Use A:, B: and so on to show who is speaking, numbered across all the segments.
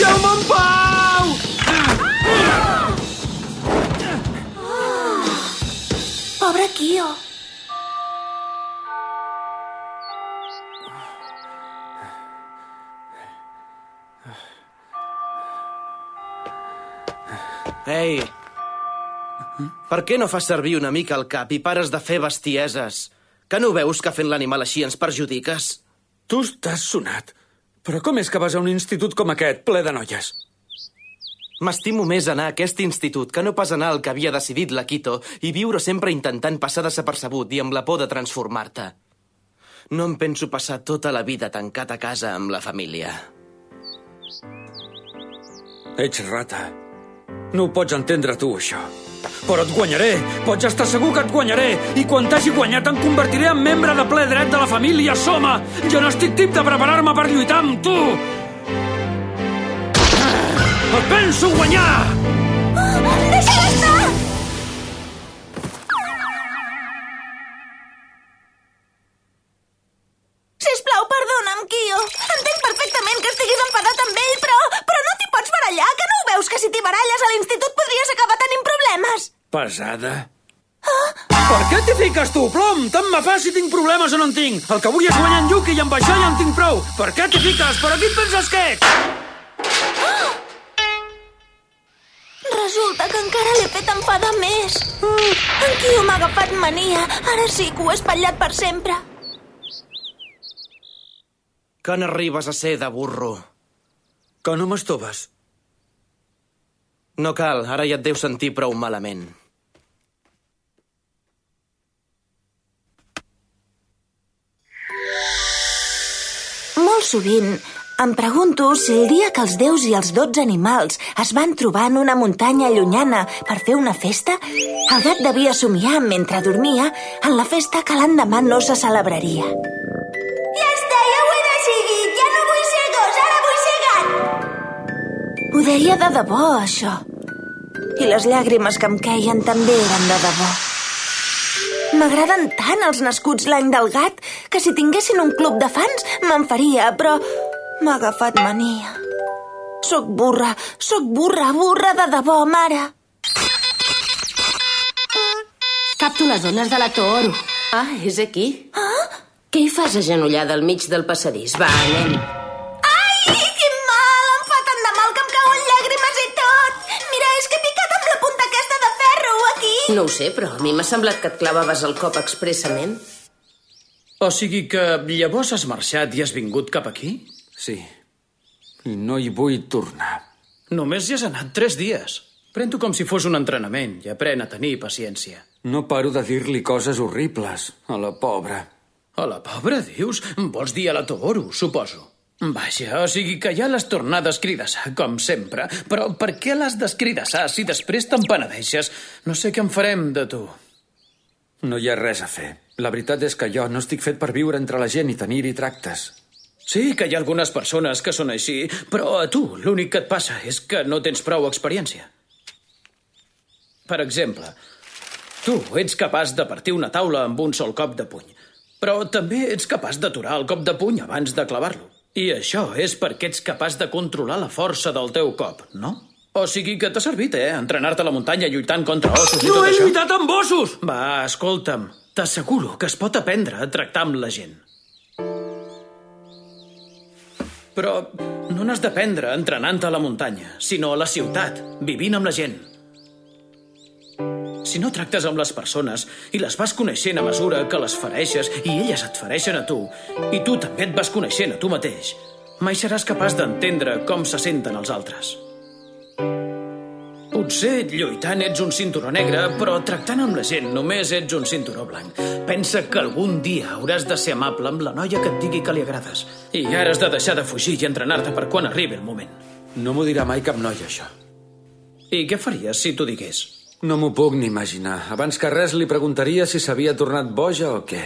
A: En pau!
B: Pobre Kio.
C: Ei! Per què no fas servir una mica el cap i pares de fer bestieses? Que no veus que fent l'animal així ens perjudiques?
A: Tu estàs sonat. Però com és que vas a un institut com aquest, ple de noies?
C: M'estimo més anar a aquest institut que no pas anar al que havia decidit la Quito i viure sempre intentant passar desapercebut i amb la por de transformar-te. No em penso passar tota la vida tancat a casa amb la família.
A: Ets rata. No ho pots entendre tu, això. Però et guanyaré! Pots estar segur que et guanyaré! I quan t'hagi guanyat em convertiré en membre de ple dret de la família Soma! Jo no estic tip de preparar-me per lluitar amb tu! Et penso guanyar! Fa si tinc problemes o no en tinc. El que vull és guanyar en Yuki i amb això ja en tinc prou. Per què t'hi fiques? Però qui et penses que ets?
B: Resulta que encara l'he fet enfadar més. Mm, en Kio m'ha agafat mania. Ara sí que ho he espatllat per sempre.
C: Que n'arribes a ser de burro?
A: Que no m'estoves.
C: No cal, ara ja et deus sentir prou malament.
B: Molt sovint em pregunto si el dia que els déus i els dotze animals es van trobar en una muntanya llunyana per fer una festa, el gat devia somiar mentre dormia en la festa que l'endemà no se celebraria. Ja està, ja ho he decidit. Ja no vull ser gos, ara vull ser gat. Ho deia de debò, això. I les llàgrimes que em queien també eren de debò. M'agraden tant els nascuts l'any del gat que si tinguessin un club de fans me'n faria, però m'ha agafat mania. Soc burra, soc burra, burra de debò, mare.
D: Capto les ones de la Toro.
E: Ah, és aquí.
B: Ah?
E: Què hi fas agenollada al mig del passadís? Va, anem.
B: Ai, quin mal! Em fa tant de mal que em cauen llàgrimes i tot. Mira, és que he picat amb la punta aquesta de ferro, aquí.
E: No ho sé, però a mi m'ha semblat que et clavaves el cop expressament.
A: O sigui que llavors has marxat i has vingut cap aquí?
F: Sí. I no hi vull tornar.
A: Només hi has anat tres dies. Pren-t'ho com si fos un entrenament i apren a tenir paciència.
F: No paro de dir-li coses horribles a la pobra.
A: A la pobra, dius? Vols dir a la Toro, suposo. Vaja, o sigui que ja l'has tornat a escridassar, com sempre. Però per què l'has d'escridassar si després te'n penedeixes? No sé què en farem de tu.
F: No hi ha res a fer. La veritat és que jo no estic fet per viure entre la gent i tenir-hi tractes.
A: Sí que hi ha algunes persones que són així, però a tu l'únic que et passa és que no tens prou experiència. Per exemple, tu ets capaç de partir una taula amb un sol cop de puny, però també ets capaç d'aturar el cop de puny abans de clavar-lo. I això és perquè ets capaç de controlar la força del teu cop, no? O sigui que t'ha servit, eh? Entrenar-te a la muntanya lluitant contra ossos i No tot he això. lluitat amb ossos! Va, escolta'm, t'asseguro que es pot aprendre a tractar amb la gent. Però no n'has d'aprendre entrenant-te a la muntanya, sinó a la ciutat, vivint amb la gent. Si no tractes amb les persones i les vas coneixent a mesura que les fereixes i elles et fereixen a tu, i tu també et vas coneixent a tu mateix, mai seràs capaç d'entendre com se senten els altres. Potser lluitant ets un cinturó negre, però tractant amb la gent només ets un cinturó blanc. Pensa que algun dia hauràs de ser amable amb la noia que et digui que li agrades. I ara has de deixar de fugir i entrenar-te per quan arribi el moment.
F: No m'ho dirà mai cap noia, això.
A: I què faries si t'ho digués?
F: No m'ho puc ni imaginar. Abans que res li preguntaria si s'havia tornat boja o què.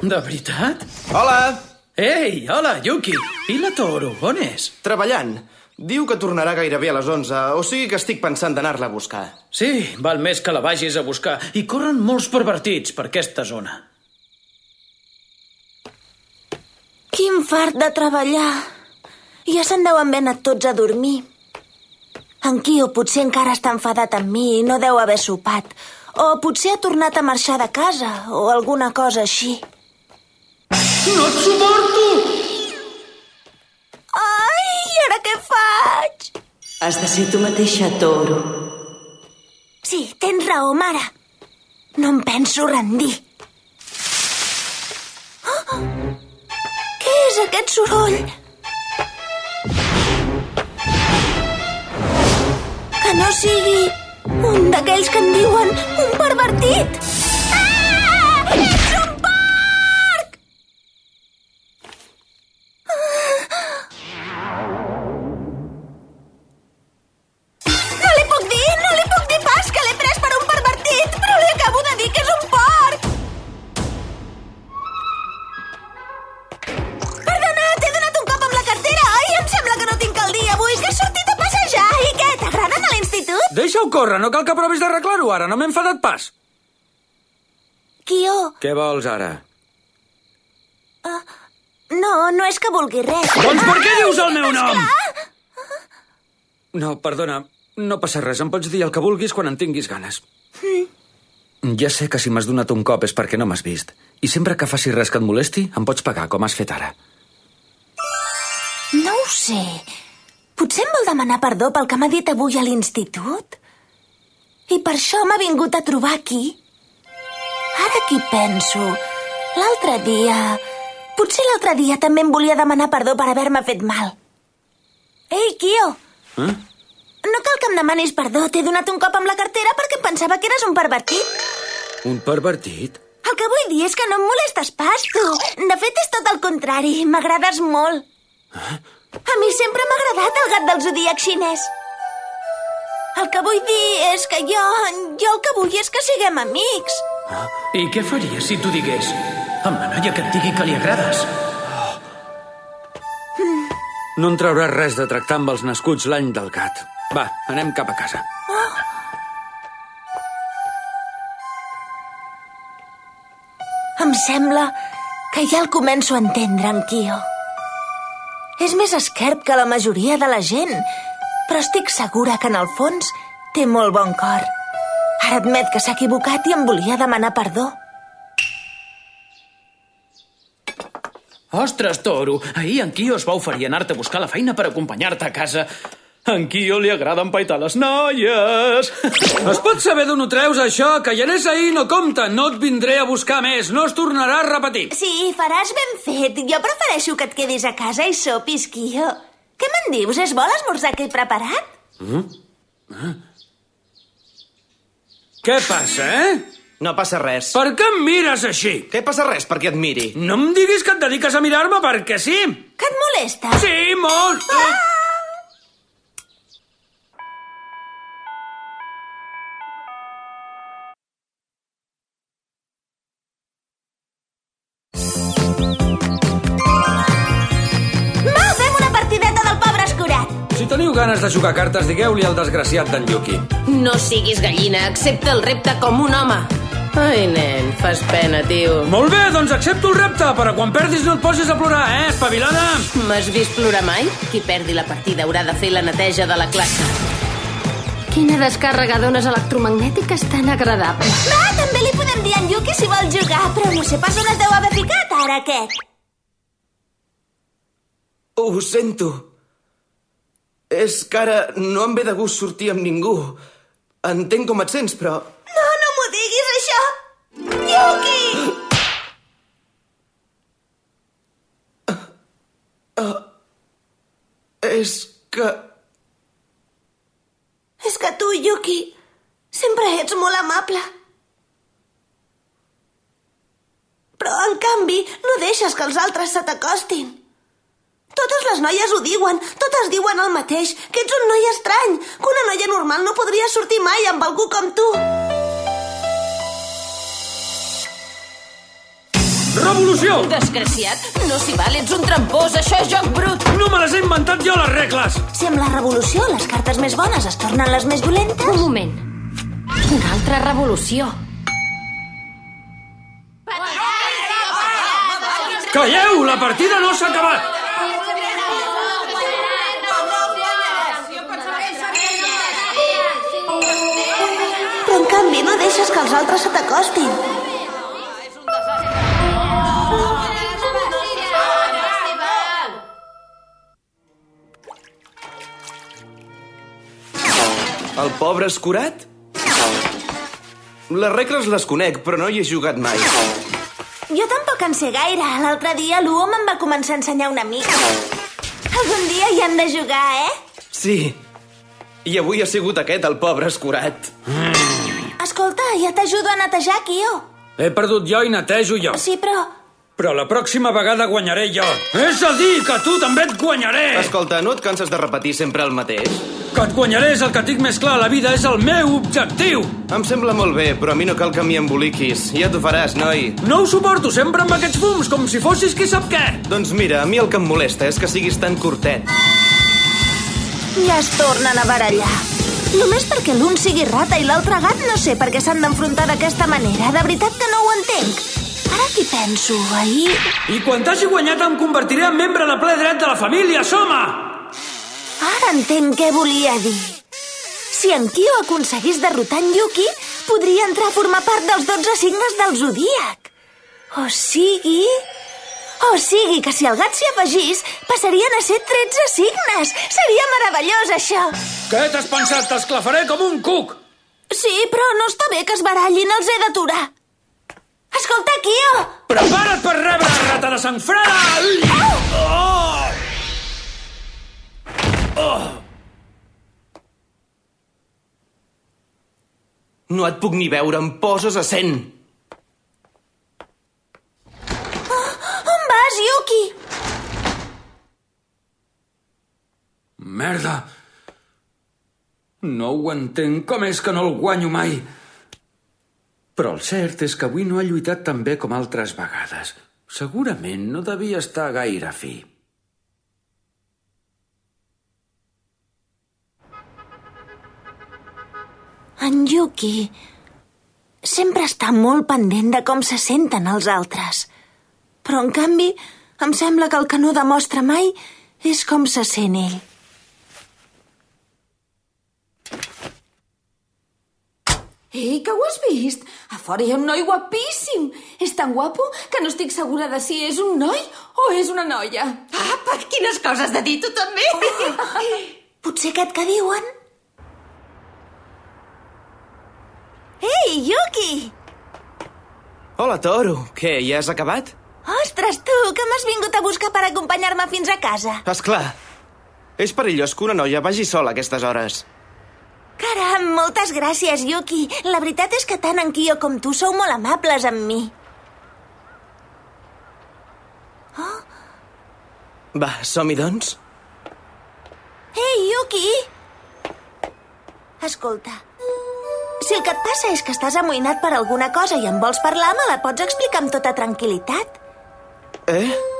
A: De veritat?
C: Hola!
A: Ei, hola, Yuki! I la Toro, on és?
C: Treballant. Diu que tornarà gairebé a les 11, o sigui que estic pensant d'anar-la a buscar.
A: Sí, val més que la vagis a buscar. I corren molts pervertits per aquesta zona.
B: Quin fart de treballar. Ja se'n deuen haver anat tots a dormir. En Kio potser encara està enfadat amb mi i no deu haver sopat. O potser ha tornat a marxar de casa, o alguna cosa així.
A: No et suporto!
B: Ai, i ara què faig?
E: Has de ser tu mateixa, Toro.
B: Sí, tens raó, mare. No em penso rendir. Oh! Què és aquest soroll? Que no sigui un d'aquells que en diuen un pervertit.
F: Deixa-ho córrer, no cal que provis d'arreglar-ho ara, no m'he enfadat pas.
B: Kio,
F: Què vols ara?
B: no, no és que vulgui res.
F: Doncs per què
B: Ai,
F: dius el meu nom? No, perdona, no passa res, em pots dir el que vulguis quan en tinguis ganes. Ja sé que si m'has donat un cop és perquè no m'has vist. I sempre que facis res que et molesti, em pots pagar, com has fet ara.
B: No ho sé. Potser em vol demanar perdó pel que m'ha dit avui a l'institut? I per això m'ha vingut a trobar aquí? Ara qui penso? L'altre dia... Potser l'altre dia també em volia demanar perdó per haver-me fet mal. Ei, Kio!
F: Eh?
B: No cal que em demanis perdó. T'he donat un cop amb la cartera perquè em pensava que eres un pervertit.
F: Un pervertit?
B: El que vull dir és que no em molestes pas, tu. De fet, és tot el contrari. M'agrades molt. A mi sempre m'ha agradat el gat del zodíac xinès. El que vull dir és que jo... Jo el que vull és que siguem amics.
A: I què faries si t'ho digués? Amb la noia que et digui que li agrades.
F: No en trauràs res de tractar amb els nascuts l'any del gat. Va, anem cap a casa.
B: Em sembla que ja el començo a entendre, en Kio. És més esquerp que la majoria de la gent, però estic segura que en el fons té molt bon cor. Ara admet que s'ha equivocat i em volia demanar perdó.
A: Ostres, Toro, ahir en Kio es va oferir anar-te a buscar la feina per acompanyar-te a casa. A en Kio li agrada empaitar les noies.
F: Es pot saber d'on ho treus, això? Que hi anés ahir no compta. No et vindré a buscar més. No es tornarà a repetir.
B: Sí, faràs ben fet. Jo prefereixo que et quedis a casa i sopis, Kio. Què me'n dius? És bo l'esmorzar que he preparat?
F: Què passa, eh?
C: No passa res.
F: Per què em mires així?
C: Què passa res perquè et miri?
F: No em diguis que et dediques a mirar-me perquè sí.
B: Que et molesta?
F: Sí, molt.
B: Va,
F: ganes de jugar cartes, digueu-li al desgraciat d'en Yuki.
E: No siguis gallina, accepta el repte com un home. Ai, nen, fas pena, tio.
F: Molt bé, doncs accepto el repte, però quan perdis no et posis a plorar, eh, espavilada?
E: M'has vist plorar mai? Qui perdi la partida haurà de fer la neteja de la classe.
D: Quina descàrrega d'ones electromagnètiques tan agradable.
B: Va, també li podem dir a en Yuki si vol jugar, però no sé pas on es deu haver ficat ara aquest.
C: Ho sento. És que ara no em ve de gust sortir amb ningú. Entenc com et sents, però...
B: No, no m'ho diguis, això! Yuki!
C: És que...
B: És que tu, Yuki, sempre ets molt amable. Però, en canvi, no deixes que els altres se t'acostin. Les noies ho diuen, totes diuen el mateix, que ets un noi estrany, que una noia normal no podria sortir mai amb algú com tu.
F: Revolució!
E: Desgraciat, no s'hi val, ets un trampós, això és joc brut.
F: No me les he inventat jo, les regles!
B: Si amb la revolució les cartes més bones es tornen les més dolentes...
D: Un moment. Una altra revolució.
F: Calleu! La partida no s'ha acabat!
B: Canvi no deixes que els altres se t'acostin.
C: El pobre escurat? Les regles les conec, però no hi he jugat mai.
B: Jo tampoc en sé gaire. L'altre dia l'Uo me'n va començar a ensenyar una mica. Algun dia hi han de jugar, eh?
C: Sí. I avui ha sigut aquest, el pobre escurat.
B: Escolta, ja t'ajudo a netejar, Kio.
F: He perdut jo i netejo jo.
B: Sí, però...
F: Però la pròxima vegada guanyaré jo. És a dir, que tu també et guanyaré!
C: Escolta, no et canses de repetir sempre el mateix?
F: Que et guanyaré és el que tinc més clar. La vida és el meu objectiu.
C: Em sembla molt bé, però a mi no cal que m'hi emboliquis. Ja t'ho faràs, noi.
F: No ho suporto sempre amb aquests fums, com si fossis qui sap què.
C: Doncs mira, a mi el que em molesta és que siguis tan curtet.
B: Ja es tornen a barallar. Només perquè l'un sigui rata i l'altre gat no sé per què s'han d'enfrontar d'aquesta manera. De veritat que no ho entenc. Ara qui penso, ahir...
F: I quan t'hagi guanyat em convertiré en membre de ple dret de la família, Soma!
B: Ara entenc què volia dir. Si en Kyo aconseguís derrotar en Yuki, podria entrar a formar part dels 12 signes del Zodíac. O sigui... O sigui que si el gat s'hi afegís, passarien a ser 13 signes. Seria meravellós, això.
F: Què t'has pensat? T'esclafaré com un cuc!
B: Sí, però no està bé que es barallin, els he d'aturar. Escolta, Kyo!
F: Prepara't per rebre la rata de sang freda! Oh!
C: No et puc ni veure, em poses a cent.
B: On vas, Yuki?
F: Merda! No ho entenc. Com és que no el guanyo mai? Però el cert és que avui no ha lluitat tan bé com altres vegades. Segurament no devia estar gaire fi.
B: En Yuki sempre està molt pendent de com se senten els altres. Però, en canvi, em sembla que el que no demostra mai és com se sent ell.
G: Ei, que ho has vist? A fora hi ha un noi guapíssim. És tan guapo que no estic segura de si és un noi o és una noia.
E: Apa, quines coses de dir, tu també!
B: Potser aquest que diuen? Ei, Yuki!
C: Hola, Toro. Què, ja has acabat?
B: Ostres, tu, que m'has vingut a buscar per acompanyar-me fins a casa.
C: És clar. És perillós que una noia vagi sola a aquestes hores.
B: Caram, moltes gràcies, Yuki. La veritat és que tant en Kyo com tu sou molt amables amb mi.
C: Va, som-hi, doncs?
B: Ei, Yuki! Escolta, si el que et passa és que estàs amoïnat per alguna cosa i em vols parlar, me la pots explicar amb tota tranquil·litat.
C: Eh?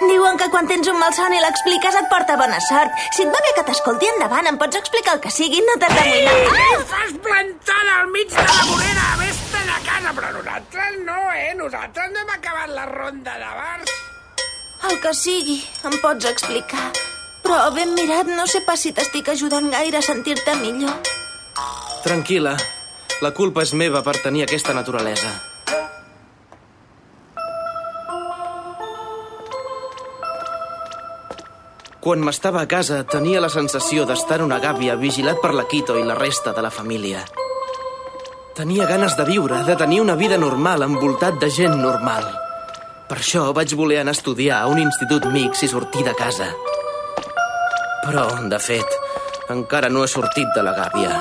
B: Diuen que quan tens un malson i l'expliques et porta bona sort. Si et va bé que t'escolti endavant, em pots explicar el que sigui, no t'has d'amoïnar.
H: Què fas plantada al mig de la vorera? Vés-te'n a casa, però nosaltres no, eh? Nosaltres no hem acabat la ronda de bars.
B: El que sigui, em pots explicar. Però ben mirat, no sé pas si t'estic ajudant gaire a sentir-te millor.
C: Tranquil·la. La culpa és meva per tenir aquesta naturalesa. Quan m'estava a casa, tenia la sensació d'estar en una gàbia vigilat per la Quito i la resta de la família. Tenia ganes de viure, de tenir una vida normal, envoltat de gent normal. Per això vaig voler anar a estudiar a un institut mix i sortir de casa. Però, de fet, encara no he sortit de la gàbia.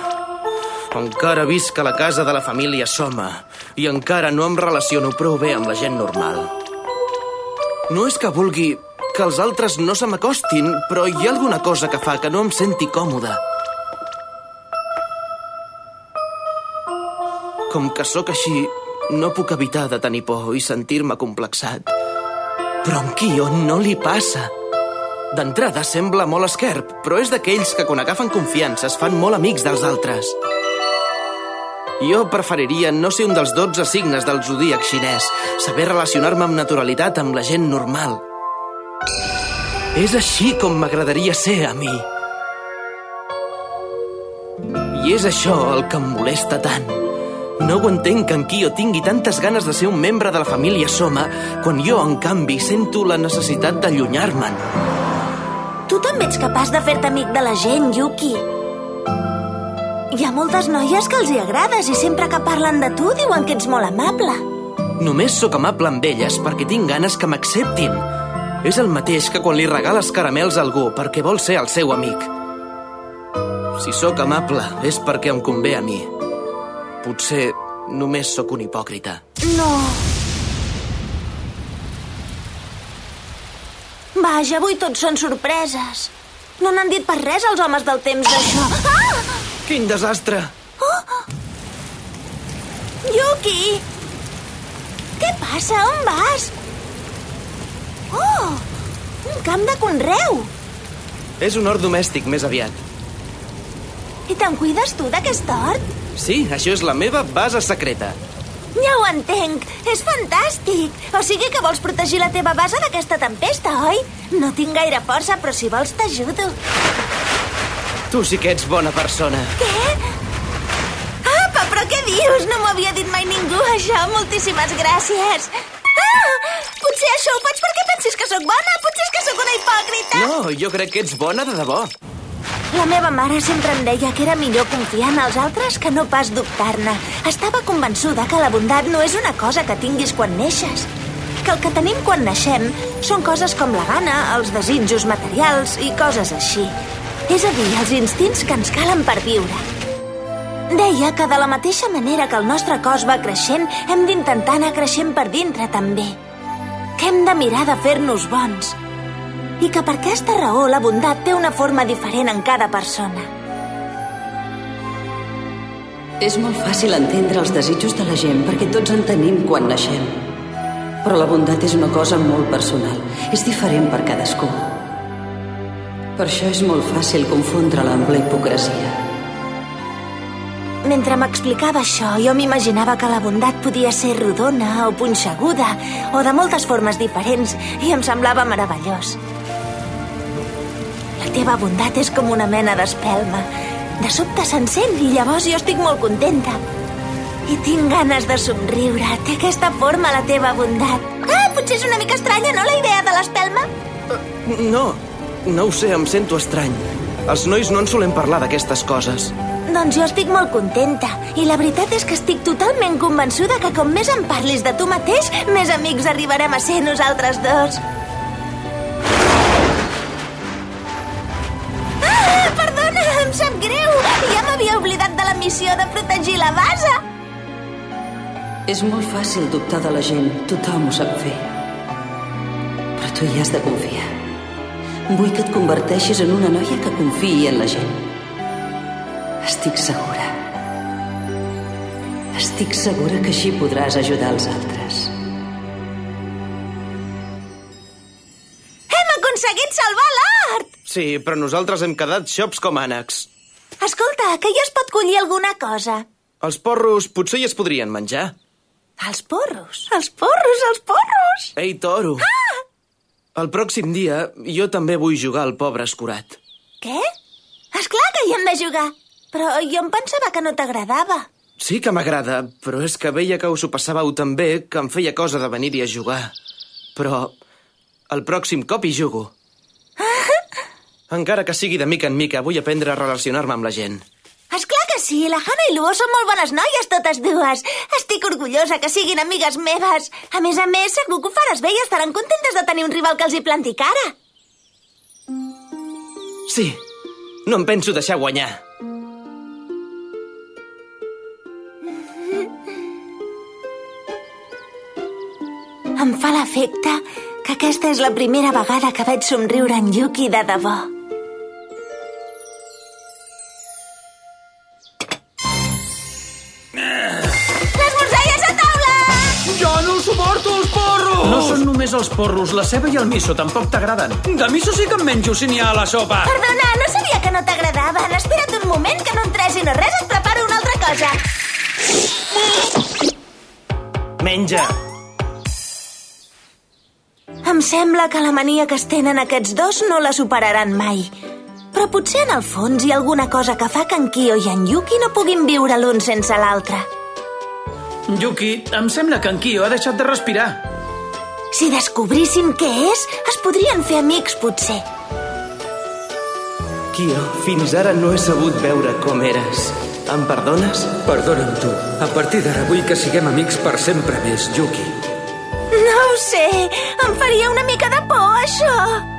C: Encara visc a la casa de la família Soma i encara no em relaciono prou bé amb la gent normal. No és que vulgui que els altres no se m'acostin, però hi ha alguna cosa que fa que no em senti còmode. Com que sóc així, no puc evitar de tenir por i sentir-me complexat. Però amb Kyo no li passa. D'entrada sembla molt esquerp, però és d'aquells que quan agafen confiança es fan molt amics dels altres. Jo preferiria no ser un dels 12 signes del zodíac xinès, saber relacionar-me amb naturalitat amb la gent normal. És així com m'agradaria ser a mi. I és això el que em molesta tant. No ho entenc que en Kyo tingui tantes ganes de ser un membre de la família Soma, quan jo, en canvi, sento la necessitat d'allunyar-me'n.
B: Tu també ets capaç de fer-te amic de la gent, Yuki. Hi ha moltes noies que els hi agrades i sempre que parlen de tu diuen que ets molt amable.
C: Només sóc amable amb elles perquè tinc ganes que m'acceptin. És el mateix que quan li regales caramels a algú perquè vol ser el seu amic. Si sóc amable és perquè em convé a mi. Potser només sóc un hipòcrita.
B: No. Vaja, avui tots són sorpreses. No n'han dit pas res als homes del temps d'això. Ah!
C: Quin desastre!
B: Yuki! Què passa? On vas? Oh! Un camp de conreu!
C: És un hort domèstic, més aviat.
B: I te'n cuides tu d'aquest hort?
C: Sí, això és la meva base secreta.
B: Ja ho entenc. És fantàstic. O sigui que vols protegir la teva base d'aquesta tempesta, oi? No tinc gaire força, però si vols t'ajudo.
C: Tu sí que ets bona persona.
B: Què? Apa, però què dius? No m'ho havia dit mai ningú, això. Moltíssimes gràcies. Potser això ho faig perquè pensis que sóc bona. Potser és que sóc una hipòcrita.
C: No, jo crec que ets bona de debò.
B: La meva mare sempre em deia que era millor confiar en els altres que no pas dubtar-ne. Estava convençuda que la bondat no és una cosa que tinguis quan neixes. Que el que tenim quan naixem són coses com la gana, els desitjos materials i coses així. És a dir, els instints que ens calen per viure. Deia que de la mateixa manera que el nostre cos va creixent, hem d'intentar anar creixent per dintre també. Que hem de mirar de fer-nos bons. I que per aquesta raó la bondat té una forma diferent en cada persona.
I: És molt fàcil entendre els desitjos de la gent perquè tots en tenim quan naixem. Però la bondat és una cosa molt personal. És diferent per cadascú. Per això és molt fàcil confondre-la amb la hipocresia.
B: Mentre m'explicava això, jo m'imaginava que la bondat podia ser rodona o punxeguda o de moltes formes diferents i em semblava meravellós. La teva bondat és com una mena d'espelma. De sobte s'encén i llavors jo estic molt contenta. I tinc ganes de somriure. Té aquesta forma, la teva bondat. Ah, potser és una mica estranya, no, la idea de l'espelma?
C: No, no ho sé, em sento estrany. Els nois no en solem parlar d'aquestes coses.
B: Doncs jo estic molt contenta. I la veritat és que estic totalment convençuda que com més em parlis de tu mateix, més amics arribarem a ser nosaltres dos. Ah, perdona, em sap greu. Ja m'havia oblidat de la missió de protegir la base.
I: És molt fàcil dubtar de la gent. Tothom ho sap fer. Però tu hi has de confiar. Vull que et converteixis en una noia que confiï en la gent. Estic segura. Estic segura que així podràs ajudar els altres.
B: Hem aconseguit salvar l'art!
C: Sí, però nosaltres hem quedat xops com ànecs.
B: Escolta, que ja es pot collir alguna cosa.
C: Els porros potser ja es podrien menjar.
B: Els porros, els porros, els porros!
C: Ei, toro!
B: Ah!
C: El pròxim dia jo també vull jugar al pobre escurat.
B: Què? És clar que hi hem de jugar. Però jo em pensava que no t'agradava.
C: Sí que m'agrada, però és que veia que us ho passàveu tan bé que em feia cosa de venir-hi a jugar. Però el pròxim cop hi jugo. Encara que sigui de mica en mica, vull aprendre a relacionar-me amb la gent.
B: Sí, la Hannah i l'Uo són molt bones noies totes dues. Estic orgullosa que siguin amigues meves. A més a més, segur que ho faràs bé i estaran contentes de tenir un rival que els hi planti cara.
C: Sí, no em penso deixar guanyar.
B: Em fa l'efecte que aquesta és la primera vegada que veig somriure en Yuki de debò.
F: Suporto, els porros!
A: No són només els porros, la ceba i el miso tampoc t'agraden.
F: De miso sí que em menjo si n'hi ha a la sopa.
B: Perdona, no sabia que no t'agradaven. Espera't un moment que no em tregui no res, et preparo una altra cosa.
C: menja!
J: Em sembla que la mania que es tenen aquests dos no la superaran mai. Però potser en el fons hi ha alguna cosa que fa que en Kyo i en Yuki no puguin viure l'un sense l'altre.
A: Yuki, em sembla que en Kyo ha deixat de respirar.
J: Si descobríssim què és, es podrien fer amics, potser.
C: Kyo, fins ara no he sabut veure com eres. Em perdones?
F: Perdona'm tu. A partir d'ara vull que siguem amics per sempre més, Yuki.
J: No ho sé, em faria una mica de por, això.